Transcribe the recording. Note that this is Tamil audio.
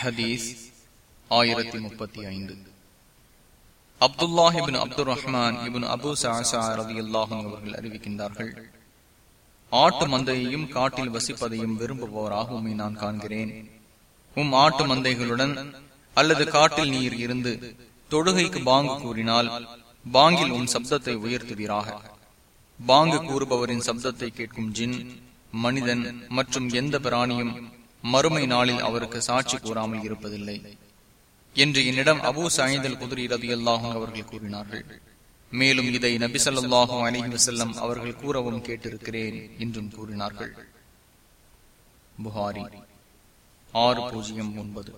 ஹதீஸ் ஆயிரத்தி முப்பத்தி ஐந்து. அப்துல்லாஹிபின் அப்துல் ரஹ்மான் இபின் அபு சாசா ரவி அல்லாஹும் அவர்கள் அறிவிக்கின்றார்கள் ஆட்டு மந்தையையும் காட்டில் வசிப்பதையும் விரும்புபவராக உம்மை நான் காண்கிறேன். உம் ஆட்டு மந்தைகளுடன் அல்லது காட்டில் நீர் இருந்து தொழுகைக்கு பாங்கு கூறினால் பாங்கில் உன் சப்தத்தை உயர்த்துவீராக. பாங்கு கூறுபவரின் சப்தத்தை கேட்கும் ஜின் மனிதன் மற்றும் எந்த பிராணியும் மறுமை நாளில் அவருக்கு சாட்சி கூறாமல் இருப்பதில்லை என்று என்னிடம் அபு சாயந்தல் குதிரி ரவி அல்லாஹும் அவர்கள் கூறினார்கள். மேலும் இதை நபிசல்லாஹும் அலிஹி வசல்லம் அவர்கள் கூறவும் கேட்டிருக்கிறேன் என்றும் கூறினார்கள். புகாரி ஆறு பூஜ்ஜியம் ஒன்பது.